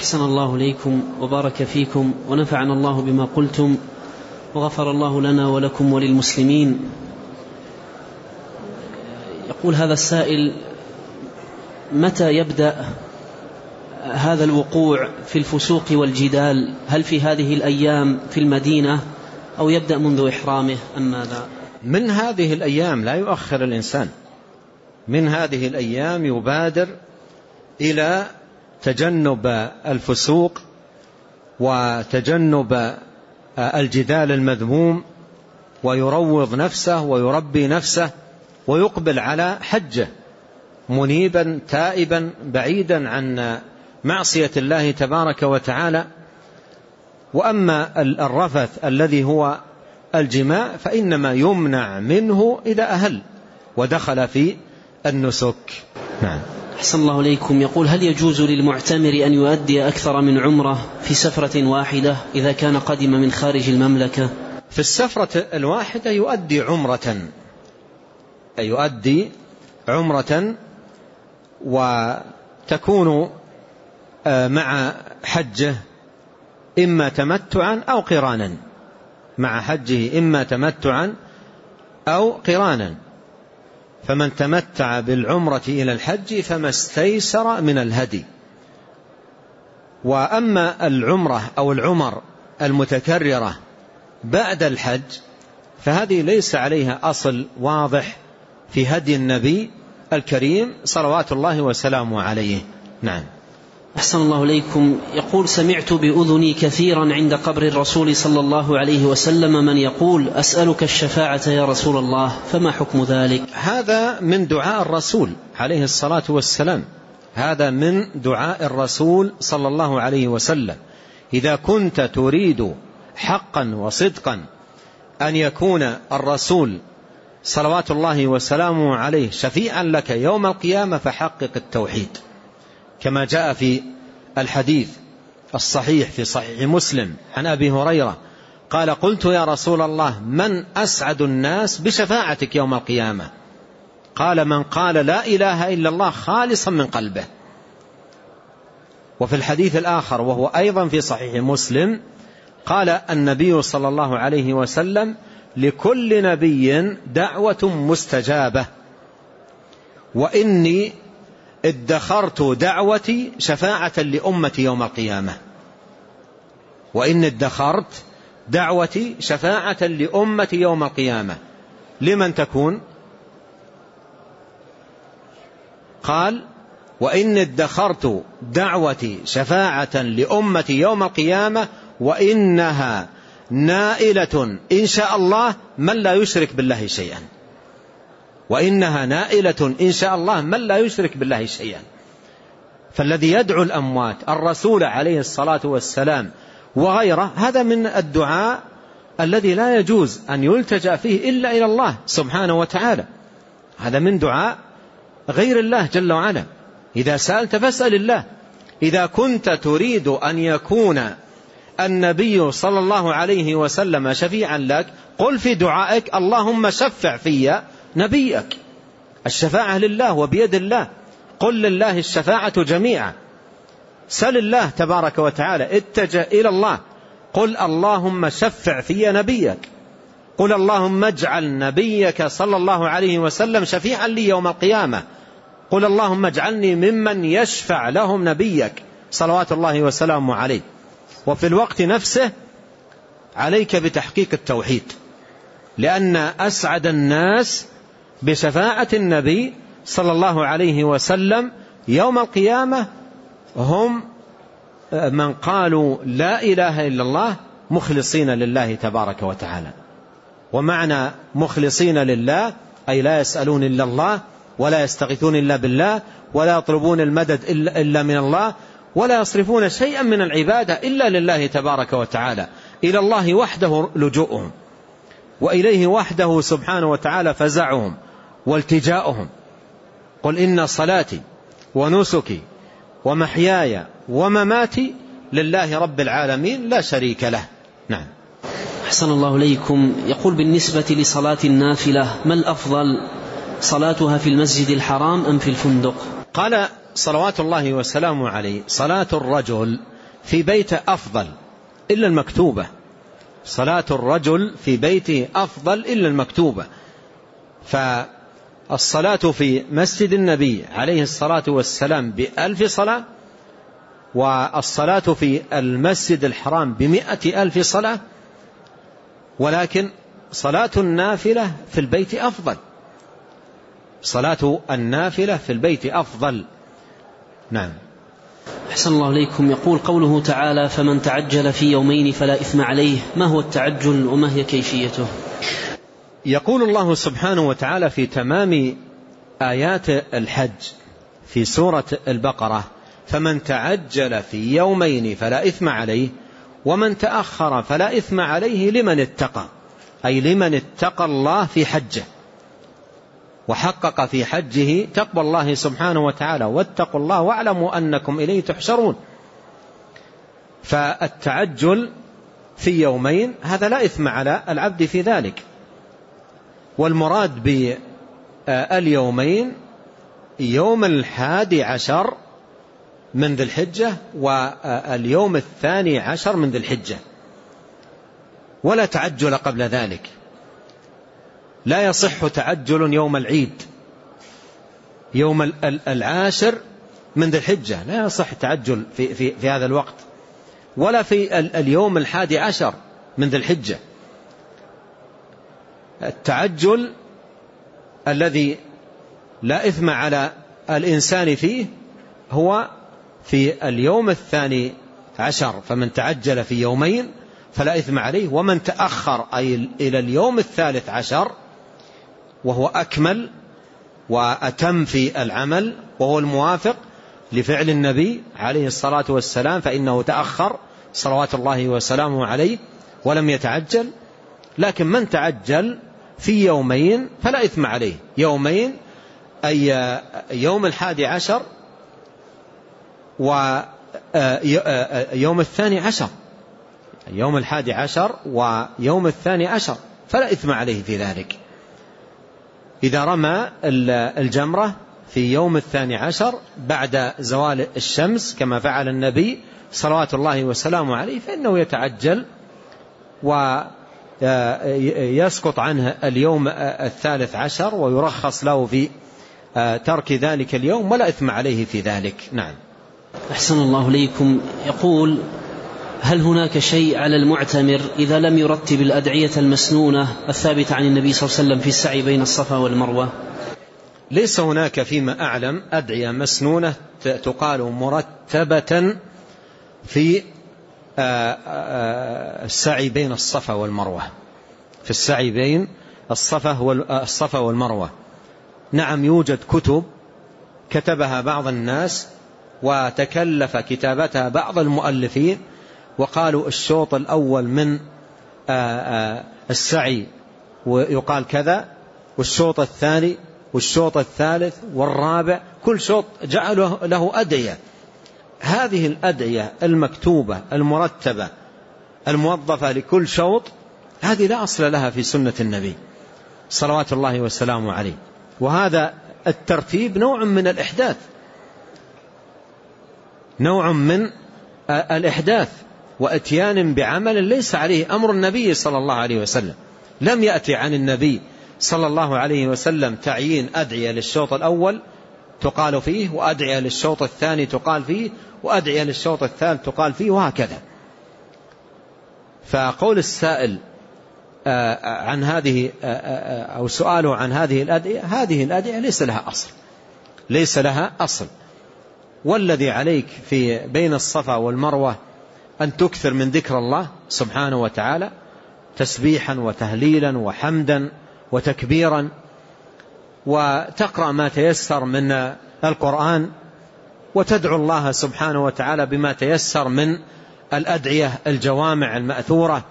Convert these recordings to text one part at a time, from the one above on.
أحسن الله إليكم وبارك فيكم ونفعنا الله بما قلتم وغفر الله لنا ولكم وللمسلمين. يقول هذا السائل متى يبدأ هذا الوقوع في الفسوق والجدال؟ هل في هذه الأيام في المدينة أو يبدأ منذ إحرامه أم ماذا؟ من هذه الأيام لا يؤخر الإنسان. من هذه الأيام يبادر إلى تجنب الفسوق وتجنب الجدال المذموم ويروض نفسه ويربي نفسه ويقبل على حجه منيبا تائبا بعيدا عن معصية الله تبارك وتعالى. وأما الرفث الذي هو الجماع فإنما يمنع منه إذا أهل ودخل في النسك. نعم. أحسن الله إليكم. يقول هل يجوز للمعتمر أن يؤدي أكثر من عمرة في سفرة واحدة إذا كان قدم من خارج المملكة؟ في السفرة الواحدة يؤدي عمرة يؤدي عمرة وتكون آه، مع حجه إما تمتعا أو قرانا. مع حجه إما تمتعا أو قرانا. فمن تمتع بالعمرة إلى الحج فما استيسر من الهدي. وأما العمرة أو العمر المتكررة بعد الحج فهذه ليس عليها أصل واضح في هدي النبي الكريم صلوات الله وسلامه عليه. نعم. أحسن الله إليكم. يقول سمعت بأذني كثيرا عند قبر الرسول صلى الله عليه وسلم. من يقول أسألك الشفاعة يا رسول الله فما حكم ذلك؟ هذا من دعاء الرسول عليه الصلاة والسلام. هذا من دعاء الرسول صلى الله عليه وسلم. إذا كنت تريد حقا وصدقا أن يكون الرسول صلوات الله وسلامه عليه شفيعا لك يوم القيامة فحقق التوحيد. كما جاء في الحديث الصحيح في صحيح مسلم عن أبي هريرة قال قلت يا رسول الله من أسعد الناس بشفاعتك يوم القيامة؟ قال من قال لا إله إلا الله خالصا من قلبه. وفي الحديث الآخر وهو أيضا في صحيح مسلم قال النبي صلى الله عليه وسلم لكل نبي دعوة مستجابة. وإني ادخرت دعوتي شفاعة لأمتي يوم القيامة. وإن ادخرت دعوتي شفاعة لأمتي يوم القيامة. لمن تكون؟ قال وإن ادخرت دعوتي شفاعة لأمتي يوم القيامة وإنها نائلة إن شاء الله من لا يشرك بالله شيئا. وإنها نائلة إن شاء الله من لا يشرك بالله شيئا. فالذي يدعو الأموات الرسول عليه الصلاة والسلام وغيره هذا من الدعاء الذي لا يجوز أن يلتجأ فيه إلا إلى الله سبحانه وتعالى. هذا من دعاء غير الله جل وعلا. إذا سألت فاسأل الله. إذا كنت تريد أن يكون النبي صلى الله عليه وسلم شفيعا لك قل في دعائك اللهم شفع في نبيك. الشفاعة لله وبيد الله. قل لله الشفاعة جميعا. سل الله تبارك وتعالى. اتجه إلى الله. قل اللهم شفع في نبيك. قل اللهم اجعل نبيك صلى الله عليه وسلم شفيعا لي يوم القيامة. قل اللهم اجعلني ممن يشفع لهم نبيك. صلوات الله وسلامه عليه. وفي الوقت نفسه عليك بتحقيق التوحيد. لأن أسعد الناس بشفاعة النبي صلى الله عليه وسلم يوم القيامة هم من قالوا لا إله إلا الله مخلصين لله تبارك وتعالى. ومعنى مخلصين لله أي لا يسألون إلا الله ولا يستغيثون إلا بالله ولا يطلبون المدد إلا من الله ولا يصرفون شيئا من العبادة إلا لله تبارك وتعالى. إلى الله وحده لجوءهم وإليه وحده سبحانه وتعالى فزعهم. والتجاؤهم. قل إن صلاتي ونسكي ومحياي ومماتي لله رب العالمين لا شريك له. نعم. أحسن الله إليكم. يقول بالنسبة لصلاة النافلة ما الأفضل؟ صلاتها في المسجد الحرام أم في الفندق؟ قال صلوات الله وسلامه عليه صلاة الرجل في بيته أفضل إلا المكتوبة. صلاة الرجل في بيته أفضل إلا المكتوبة. فالصلاة في مسجد النبي عليه الصلاة والسلام بألف صلاة والصلاة في المسجد الحرام بمئة ألف صلاة ولكن صلاة النافلة في البيت أفضل. صلاة النافلة في البيت أفضل. نعم. أحسن الله إليكم. يقول قوله تعالى فمن تعجل في يومين فلا إثم عليه. ما هو التعجل وما هي كيفيته؟ يقول الله سبحانه وتعالى في تمام آيات الحج في سورة البقرة فمن تعجل في يومين فلا إثم عليه ومن تأخر فلا إثم عليه لمن اتقى أي لمن اتقى الله في حجه وحقق في حجه تقوى الله سبحانه وتعالى واتقوا الله واعلموا أنكم إليه تحشرون. فالتعجل في يومين هذا لا إثم على العبد في ذلك. والمراد باليومين يوم الحادي عشر من ذي الحجة واليوم الثاني عشر من ذي الحجة. ولا تعجل قبل ذلك. لا يصح تعجل يوم العيد يوم العاشر من ذي الحجة. لا يصح تعجل في, في, في هذا الوقت. ولا في اليوم الحادي عشر من ذي الحجة. التعجل الذي لا إثم على الإنسان فيه هو في اليوم الثاني عشر فمن تعجل في يومين فلا إثم عليه ومن تأخر أي إلى اليوم الثالث عشر وهو أكمل وأتم في العمل وهو الموافق لفعل النبي عليه الصلاة والسلام فإنه تأخر صلوات الله وسلامه عليه ولم يتعجل. لكن من تعجل في يومين فلا إثم عليه. يومين أي يوم الحادي عشر ويوم الثاني عشر. يوم الحادي عشر ويوم الثاني عشر. فلا إثم عليه في ذلك. إذا رمى الجمرة في يوم الثاني عشر بعد زوال الشمس كما فعل النبي صلوات الله وسلامه عليه فإنه يتعجل ويسقط عنه اليوم الثالث عشر ويرخص له في ترك ذلك اليوم ولا إثم عليه في ذلك. نعم. أحسن الله ليكم يقول هل هناك شيء على المعتمر إذا لم يرتب الأدعية المسنونة الثابتة عن النبي صلى الله عليه وسلم في السعي بين الصفا والمروة؟ ليس هناك فيما أعلم أدعية مسنونة تقال مرتبة في آه، آه، السعي بين الصفا والمروة. في السعي بين الصفا والمروة. نعم يوجد كتب كتبها بعض الناس وتكلف كتابتها بعض المؤلفين وقالوا الشوط الأول من آه، آه، السعي ويقال كذا والشوط الثاني والشوط الثالث والرابع كل شوط جعلوا له أدعية هذه الأدعية المكتوبة المرتبة الموظفة لكل شوط هذه لا أصل لها في سنة النبي صلوات الله وسلامه عليه. وهذا الترتيب نوع من الإحداث. نوع من الإحداث وإتيان بعمل ليس عليه أمر النبي صلى الله عليه وسلم. لم يأتي عن النبي صلى الله عليه وسلم تعيين أدعية للشوط الأول تقال فيه وأدعية للشوط الثاني تقال فيه وأدعية للشوط الثالث تقال فيه وهكذا. فقول السائل آه، عن هذه آه، آه، أو سؤاله عن هذه الأدعية هذه الأدعية ليس لها أصل. ليس لها أصل. والذي عليك في بين الصفا والمروة أن تكثر من ذكر الله سبحانه وتعالى تسبيحا وتهليلا وحمدا وتكبيرا وتقرأ ما تيسر من القرآن وتدعو الله سبحانه وتعالى بما تيسر من الأدعية الجوامع المأثورة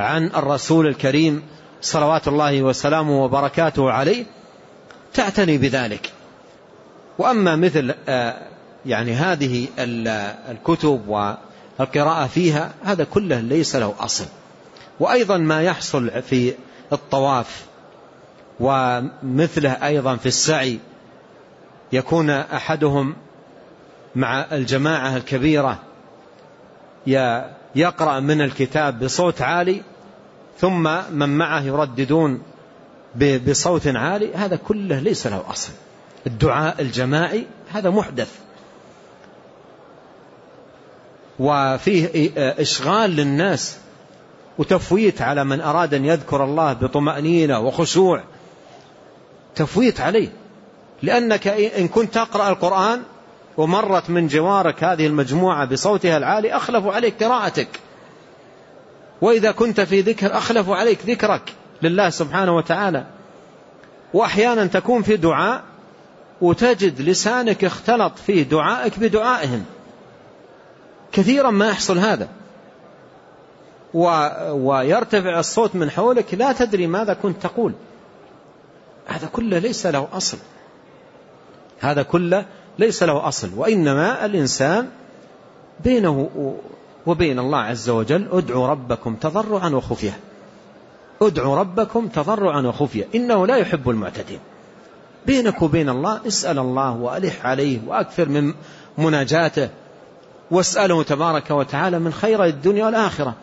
عن الرسول الكريم صلوات الله وسلامه وبركاته عليه تعتني بذلك. وأما مثل آه، يعني هذه الكتب القراءة فيها هذا كله ليس له أصل. وأيضا ما يحصل في الطواف ومثله أيضا في السعي. يكون أحدهم مع الجماعة الكبيرة يقرأ من الكتاب بصوت عالي ثم من معه يرددون بصوت عالي. هذا كله ليس له أصل. الدعاء الجماعي هذا محدث. وفيه إشغال للناس وتفويت على من أراد أن يذكر الله بطمأنينة وخشوع. تفويت عليه. لأنك إن كنت تقرأ القرآن ومرت من جوارك هذه المجموعة بصوتها العالي أخلفوا عليك قراءتك. وإذا كنت في ذكر أخلفوا عليك ذكرك لله سبحانه وتعالى. وأحيانا تكون في دعاء وتجد لسانك اختلط فيه دعائك بدعائهم. كثيرا ما يحصل هذا. و... ويرتفع الصوت من حولك لا تدري ماذا كنت تقول. هذا كله ليس له أصل. هذا كله ليس له أصل. وإنما الإنسان بينه وبين الله عز وجل ادعوا ربكم تضرعا وخفية. ادعوا ربكم تضرعا وخفية. إنه لا يحب المعتدين. بينك وبين الله اسأل الله وألح عليه وأكثر من مناجاته. واسأله تبارك وتعالى من خير الدنيا والآخرة.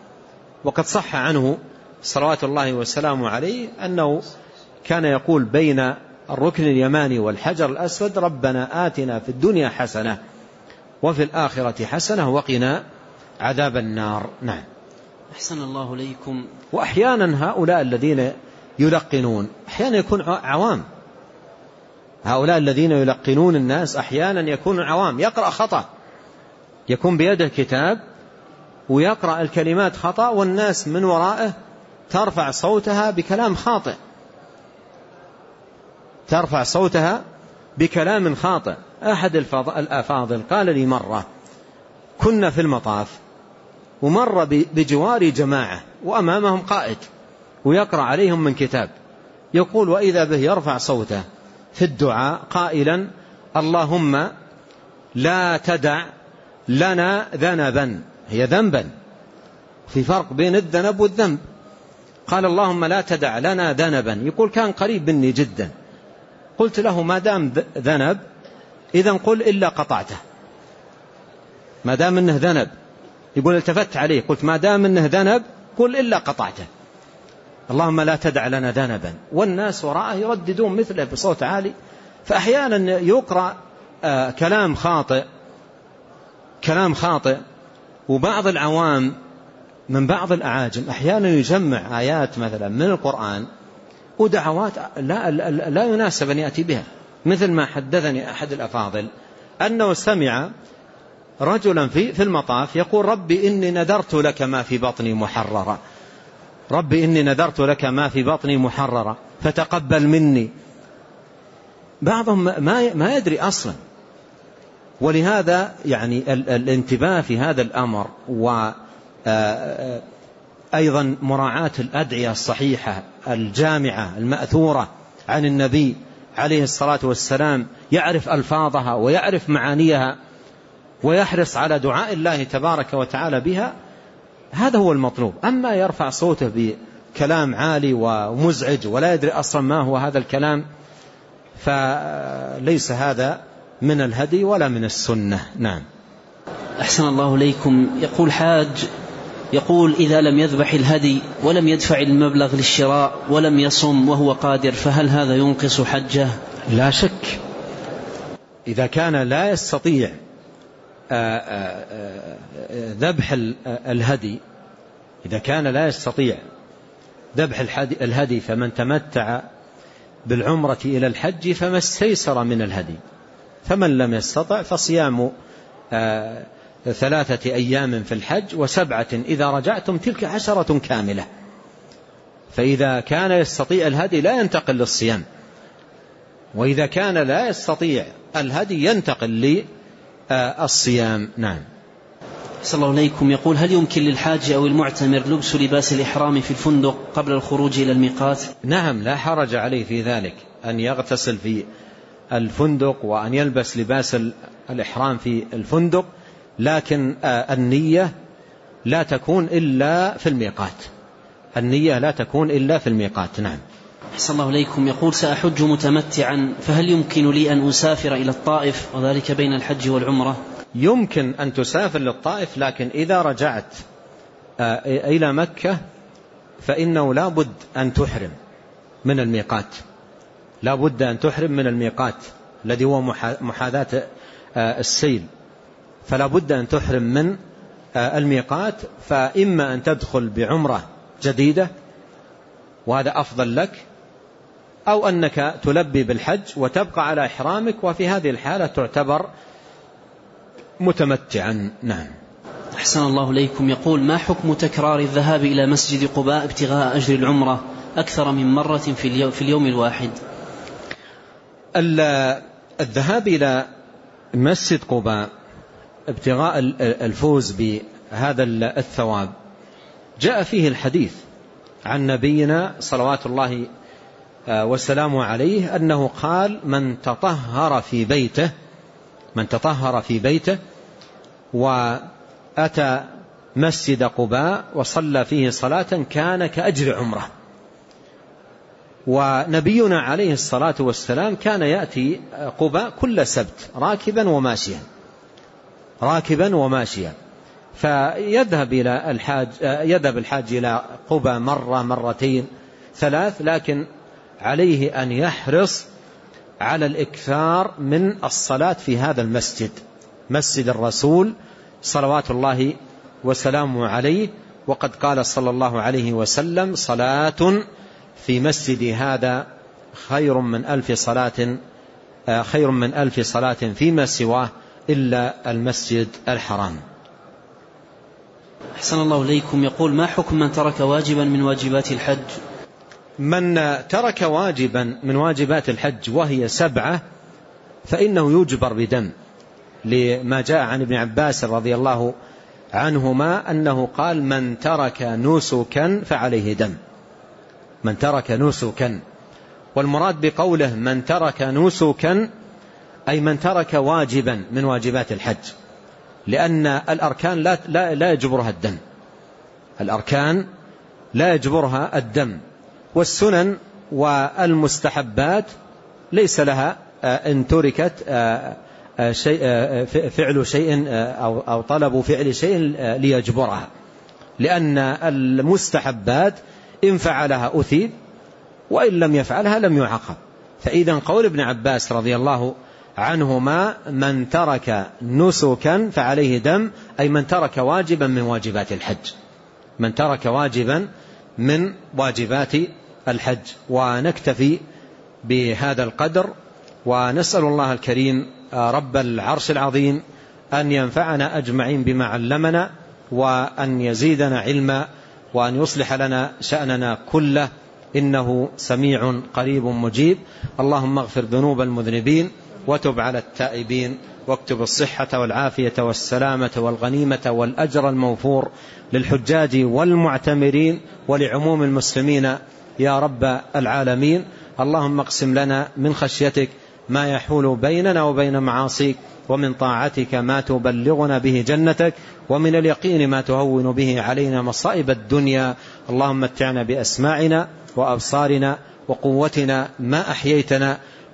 وقد صح عنه صلوات الله وسلامه عليه أنه كان يقول بين الركن اليماني والحجر الأسود ربنا آتنا في الدنيا حسنة وفي الآخرة حسنة وقنا عذاب النار. نعم. أحسن الله ليكم وأحيانا هؤلاء الذين يلقنون أحيانا يكون عوام. هؤلاء الذين يلقنون الناس أحيانا يكون عوام. يقرأ خطأ. يكون بيده كتاب ويقرأ الكلمات خطأ والناس من ورائه ترفع صوتها بكلام خاطئ. ترفع صوتها بكلام خاطئ. أحد الأفاضل قال لي مرة كنا في المطاف ومر بجوار جماعة وأمامهم قائد ويقرأ عليهم من كتاب. يقول وإذا به يرفع صوته في الدعاء قائلا اللهم لا تدع لنا ذنبا. هي ذنبا. في فرق بين الذنب والذنب. قال اللهم لا تدع لنا ذنبا. يقول كان قريب مني جدا. قلت له ما دام ذنب إذا قل إلا قطعته. ما دام إنه ذنب. يقول التفت عليه قلت ما دام إنه ذنب قل إلا قطعته. اللهم لا تدع لنا ذنبا. والناس وراءه يرددون مثله بصوت عالي. فأحيانا يقرأ آه كلام خاطئ كلام خاطئ وبعض العوام من بعض الأعاجم أحيانا يجمع آيات مثلا من القرآن ودعوات لا, لا, يناسب أن يأتي بها. مثل ما حدثني أحد الأفاضل أنه سمع رجلا في, في المطاف يقول ربي إني نذرت لك ما في بطني محررا. ربي إني نذرت لك ما في بطني محررا. فتقبل مني. بعضهم ما ما يدري أصلا. ولهذا يعني الانتباه في هذا الأمر و أيضا مراعاة الأدعية الصحيحة الجامعة المأثورة عن النبي عليه الصلاة والسلام يعرف ألفاظها ويعرف معانيها ويحرص على دعاء الله تبارك وتعالى بها هذا هو المطلوب. أما يرفع صوته بكلام عالي ومزعج ولا يدري أصلا ما هو هذا الكلام فليس هذا من الهدي ولا من السنة. نعم. أحسن الله ليكم يقول حاج يقول إذا لم يذبح الهدي ولم يدفع المبلغ للشراء ولم يصم وهو قادر فهل هذا ينقص حجه؟ لا شك. إذا كان لا يستطيع آه، آه، آه، ذبح الهدي إذا كان لا يستطيع ذبح الهدي فمن تمتع بالعمرة إلى الحج فما استيسر من الهدي. فمن لم يستطع فصيام ثلاثة أيام في الحج وسبعة إذا رجعتم تلك عشرة كاملة. فإذا كان يستطيع الهدي لا ينتقل للصيام. وإذا كان لا يستطيع الهدي ينتقل للصيام. نعم. صلى الله عليكم. يقول هل يمكن للحاج أو المعتمر لبس لباس الإحرام في الفندق قبل الخروج إلى الميقات؟ نعم لا حرج عليه في ذلك. أن يغتسل في الفندق وأن يلبس لباس الإحرام في الفندق لكن آه، النية لا تكون إلا في الميقات. النية لا تكون إلا في الميقات نعم. أحسن الله إليكم. يقول سأحج متمتعا فهل يمكن لي أن أسافر إلى الطائف وذلك بين الحج والعمرة؟ يمكن أن تسافر للطائف لكن إذا رجعت إلى مكة فإنه لا بد أن تحرم من الميقات. لا بد أن تحرم من الميقات الذي هو محاذاة السيل. فلا بد أن تحرم من الميقات فإما أن تدخل بعمرة جديدة وهذا أفضل لك أو أنك تلبي بالحج وتبقى على إحرامك وفي هذه الحالة تعتبر متمتعا. نعم. أحسن الله إليكم. يقول ما حكم تكرار الذهاب إلى مسجد قباء ابتغاء أجر العمرة أكثر من مرة في اليوم, في اليوم الواحد؟ الذهاب إلى مسجد قباء ابتغاء الفوز بهذا الثواب جاء فيه الحديث عن نبينا صلوات الله وسلامه عليه أنه قال من تطهر في بيته من تطهر في بيته وأتى مسجد قباء وصلى فيه صلاة كان كأجر عمرة. ونبينا عليه الصلاة والسلام كان يأتي قباء كل سبت راكبا وماشيا. راكبا وماشيا. فيذهب إلى الحاج يذهب الحاج إلى قباء مرة مرتين ثلاث لكن عليه أن يحرص على الإكثار من الصلاة في هذا المسجد مسجد الرسول صلوات الله وسلامه عليه. وقد قال صلى الله عليه وسلم صلاة في مسجد هذا خير من ألف صلاة خير من ألف صلاة فيما سواه إلا المسجد الحرام. أحسن الله إليكم. يقول ما حكم من ترك واجبا من واجبات الحج؟ من ترك واجبا من واجبات الحج وهي سبعة فإنه يجبر بدم. لما جاء عن ابن عباس رضي الله عنهما أنه قال من ترك نسكا فعليه دم. من ترك نسكا. والمراد بقوله من ترك نسكا أي من ترك واجبا من واجبات الحج. لأن الأركان لا, لا, لا يجبرها الدم. الأركان لا يجبرها الدم. والسنن والمستحبات ليس لها إن تركت شيء فعل شيء أو, أو طلب فعل شيء ليجبرها. لأن المستحبات إن فعلها أثيب وإن لم يفعلها لم يعاقب فإذا قول ابن عباس رضي الله عنهما من ترك نسكا فعليه دم أي من ترك واجبا من واجبات الحج. من ترك واجبا من واجبات الحج. ونكتفي بهذا القدر ونسأل الله الكريم رب العرش العظيم أن ينفعنا أجمعين بما علمنا وأن يزيدنا علما وأن يصلح لنا شأننا كله. إنه سميع قريب مجيب. اللهم اغفر ذنوب المذنبين وتب على التائبين واكتب الصحة والعافية والسلامة والغنيمة والأجر الموفور للحجاج والمعتمرين ولعموم المسلمين يا رب العالمين. اللهم اقسم لنا من خشيتك ما يحول بيننا وبين معاصيك ومن طاعتك ما تبلغنا به جنتك ومن اليقين ما تهون به علينا مصائب الدنيا. اللهم متعنا بأسماعنا وأبصارنا وقوتنا ما أحييتنا.